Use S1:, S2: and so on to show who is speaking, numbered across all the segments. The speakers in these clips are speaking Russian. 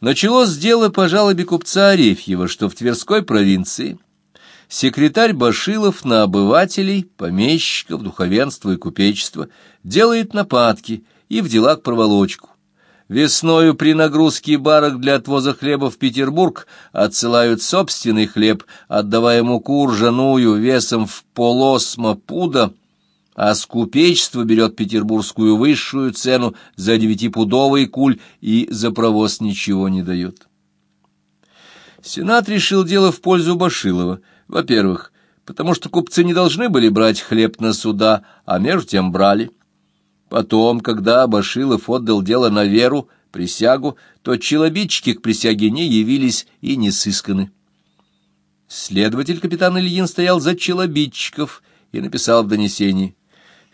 S1: Началось дело по жалобе купца Арефьева, что в Тверской провинции секретарь Башилов на обывателей, помещиков, духовенство и купечество делает нападки и в делах проволочку. Весною при нагрузке барок для отвоза хлеба в Петербург отсылают собственный хлеб, отдавая муку ржаную весом в полосма пуда, а с купечества берет петербургскую высшую цену за девятипудовый куль и за провоз ничего не дает. Сенат решил дело в пользу Башилова. Во-первых, потому что купцы не должны были брать хлеб на суда, а между тем брали. Потом, когда Башилов отдал дело на веру, присягу, то челобитчики к присяге не явились и не сысканы. Следователь капитан Ильин стоял за челобитчиков и написал в донесении.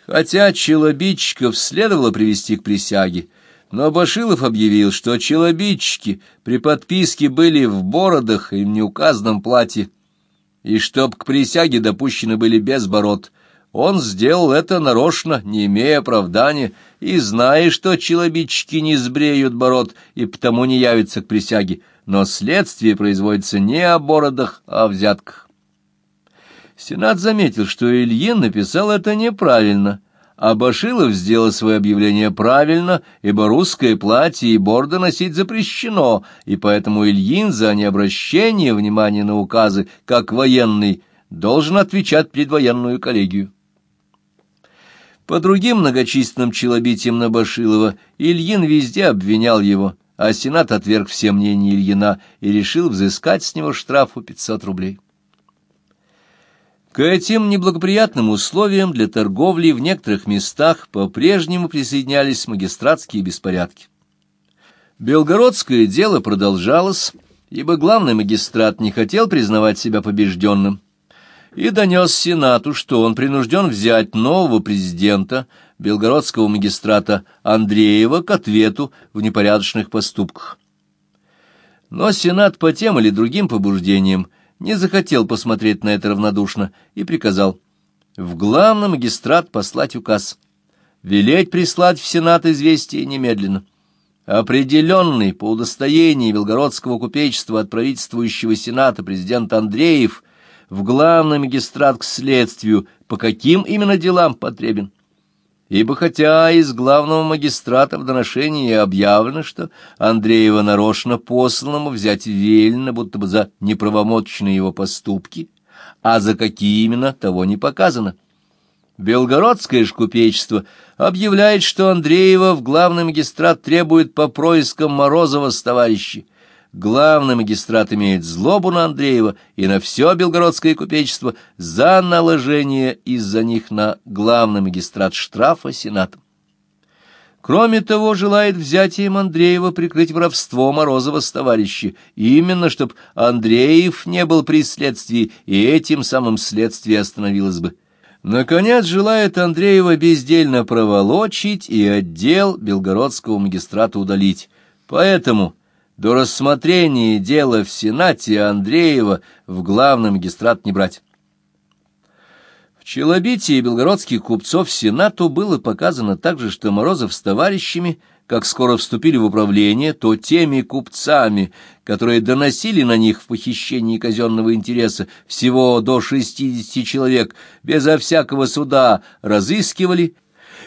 S1: Хотя челобитчиков следовало привести к присяге, но Башилов объявил, что челобитчики при подписке были в бородах и в неуказанном платье, и чтоб к присяге допущены были без бород — он сделал это нарочно, не имея оправдания, и зная, что челобитчики не сбреют бород и потому не явятся к присяге, но следствие производится не о бородах, а о взятках. Сенат заметил, что Ильин написал это неправильно, а Башилов сделал свое объявление правильно, ибо русское платье и борда носить запрещено, и поэтому Ильин за необращение внимания на указы, как военный, должен отвечать предвоенную коллегию. По другим многочисленным челобитиям на Башилова Ильин везде обвинял его, а Сенат отверг все мнения Ильина и решил взыскать с него штрафу 500 рублей. К этим неблагоприятным условиям для торговли в некоторых местах по-прежнему присоединялись магистратские беспорядки. Белгородское дело продолжалось, ибо главный магистрат не хотел признавать себя побежденным и донес Сенату, что он принужден взять нового президента, белгородского магистрата Андреева, к ответу в непорядочных поступках. Но Сенат по тем или другим побуждениям не захотел посмотреть на это равнодушно и приказал в главный магистрат послать указ, велеть прислать в Сенат известие немедленно. Определенный по удостоению Белгородского купечества от правительствующего Сената президент Андреев – в главный магистрат к следствию, по каким именно делам потребен. Ибо хотя из главного магистрата в доношении объявлено, что Андреева нарочно посланному взять велено, будто бы за неправомочные его поступки, а за какие именно, того не показано. Белгородское ж купечество объявляет, что Андреева в главный магистрат требует по проискам Морозова с товарищи, главный магистрат имеет злобу на Андреева и на все белгородское купечество за наложение из-за них на главный магистрат штрафа сенатом. Кроме того, желает взятием Андреева прикрыть воровство Морозова с товарищи, именно чтоб Андреев не был при следствии, и этим самым следствие остановилось бы. Наконец, желает Андреева бездельно проволочить и отдел белгородского магистрата удалить. Поэтому до рассмотрения дела в Сенате Андреева в главный магистрат не брать. В челобитии белгородских купцов Сенату было показано также, что Морозов с товарищами, как скоро вступили в управление, то теми купцами, которые доносили на них в похищении казенного интереса всего до шестидесяти человек, безо всякого суда разыскивали,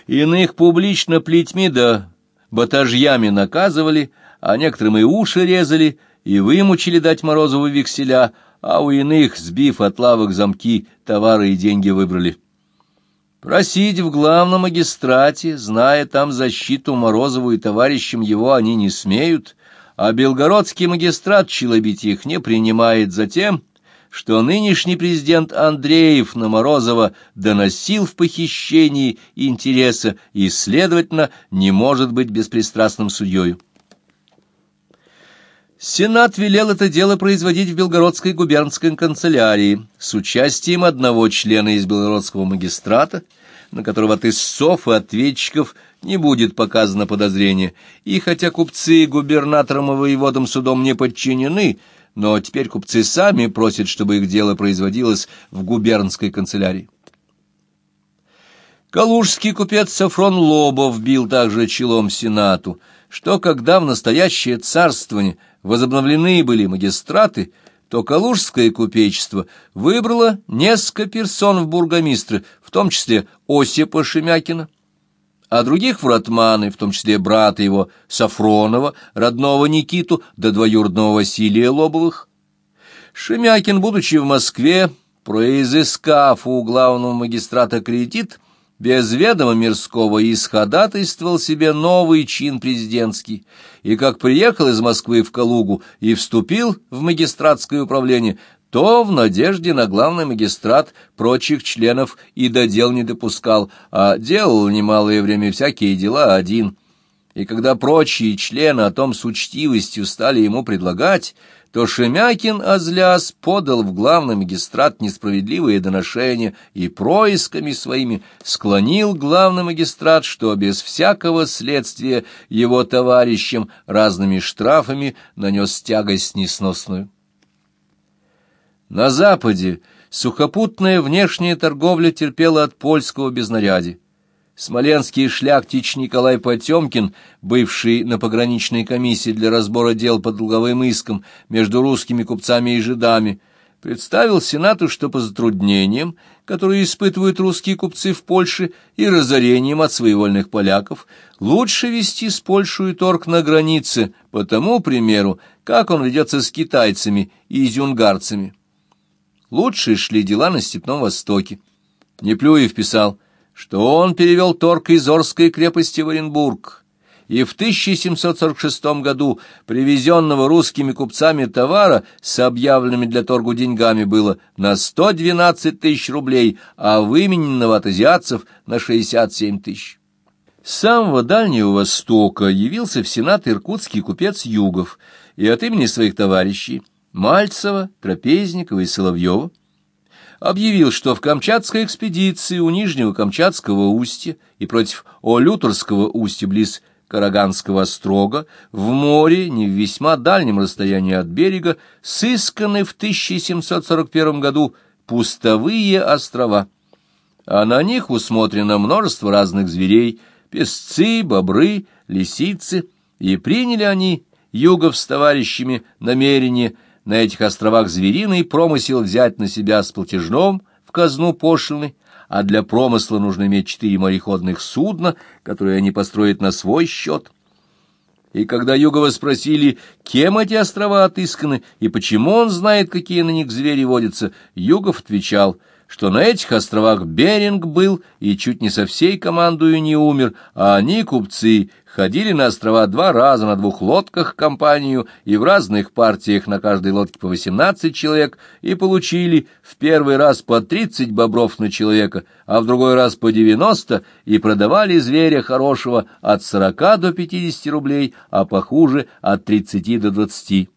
S1: иных публично плетьми да батажьями наказывали, а некоторым и уши резали, и вымучили дать Морозову векселя, а у иных, сбив от лавок замки, товары и деньги выбрали. Просить в главном магистрате, зная там защиту Морозову и товарищам его, они не смеют, а белгородский магистрат челобить их не принимает за тем, что нынешний президент Андреев на Морозова доносил в похищении интереса и, следовательно, не может быть беспристрастным судьей. Сенат велел это дело производить в Белгородской губернской канцелярии с участием одного члена из белгородского магистрата, на которого от истцов и ответчиков не будет показано подозрение, и хотя купцы губернатором и воеводом судом не подчинены, но теперь купцы сами просят, чтобы их дело производилось в губернской канцелярии. Калужский купец Сафрон Лобов бил также челом Сенату — что когда в настоящее царствование возобновлены были магистраты, то Калужское купечество выбрало несколько персон в бургомистры, в том числе Осипа Шемякина, а других в ратманы, в том числе брата его Сафронова, родного Никиту, да двоюродного Василия Лобовых. Шемякин, будучи в Москве, произыскав у главного магистрата кредит, без ведома мирского исходатайствовал себе новый чин президентский, и как приехал из Москвы в Калугу и вступил в магистратское управление, то в надежде на главный магистрат прочих членов и до дел не допускал, а делал немалое время всякие дела один. И когда прочие члены о том с учтивостью стали ему предлагать, то Шемякин Азляс подал в главный магистрат несправедливые доношения и происками своими склонил главный магистрат, что без всякого следствия его товарищам разными штрафами нанес тягость несносную. На Западе сухопутная внешняя торговля терпела от польского безнарядия. Смоленский шляхтич Николай Потемкин, бывший на пограничной комиссии для разбора дел по долговым искам между русскими купцами и жидами, представил Сенату, что по затруднениям, которые испытывают русские купцы в Польше, и разорением от своевольных поляков, лучше вести с Польшей торг на границе, по тому примеру, как он ведется с китайцами и изюнгарцами. Лучше шли дела на Степном Востоке. Неплюев писал, что он перевел торг из Орской крепости в Оренбург, и в 1746 году привезенного русскими купцами товара с объявленными для торгу деньгами было на 112 тысяч рублей, а вымененного от азиатцев на 67 тысяч. С самого Дальнего Востока явился в Сенат иркутский купец Югов, и от имени своих товарищей Мальцева, Трапезникова и Соловьева, объявил, что в Камчатской экспедиции у Нижнего Камчатского устья и против Олюторского устья близ Караганского острога в море, не в весьма дальнем расстоянии от берега, сысканы в 1741 году пустовые острова, а на них усмотрено множество разных зверей, песцы, бобры, лисицы, и приняли они, югов с товарищами, намерение – на этих островах звериный промысел взять на себя с платежном в казну пошлины, а для промысла нужно иметь четыре мореходных судна, которые они построят на свой счет. И когда Югова спросили, кем эти острова отысканы и почему он знает, какие на них звери водятся, Югов отвечал — что на этих островах Беринг был и чуть не со всей командою не умер, а они, купцы, ходили на острова два раза на двух лодках компанию и в разных партиях на каждой лодке по восемнадцать человек и получили в первый раз по тридцать бобров на человека, а в другой раз по девяносто и продавали зверя хорошего от сорока до пятидесяти рублей, а похуже от тридцати до двадцати.